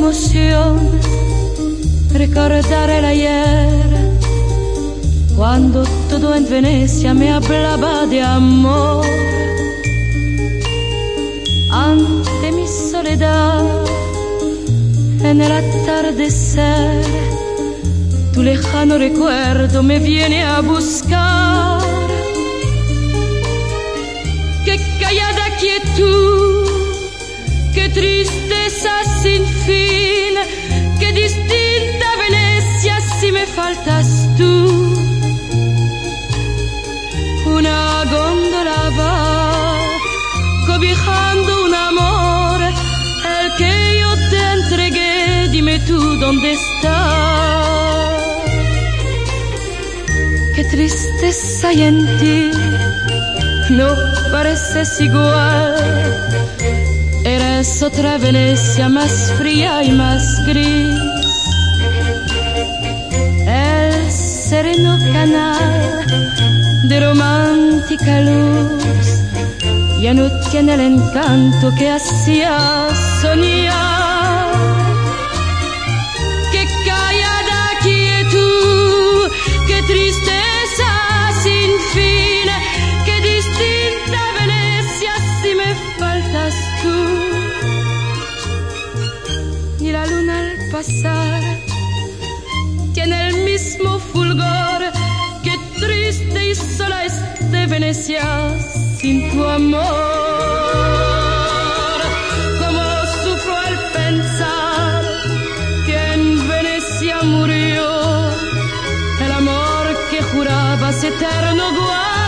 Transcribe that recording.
emoción recordar el ayer, cuando todo en Venecia me hablaba de amor. Ante mi soledad, en el atardecer, tu lejano recuerdo me viene a buscar. Cobijando un amor, el que yo te entregué, dime tú dónde está. Qué tristeza hay en ti, no pareces igual. Eres otra Venecia más fría y más gris. Ya no tiene el encanto que hacía soñar. Qué callada quietud, qué tristeza sin fin, qué distinta Venecia si me faltas tú. Ni la luna al pasar tiene el mismo fulgor, qué triste y sola es de Venecia sin tu amor. Como sufro al pensar que en Venecia murió el amor que jurabas eterno guardar.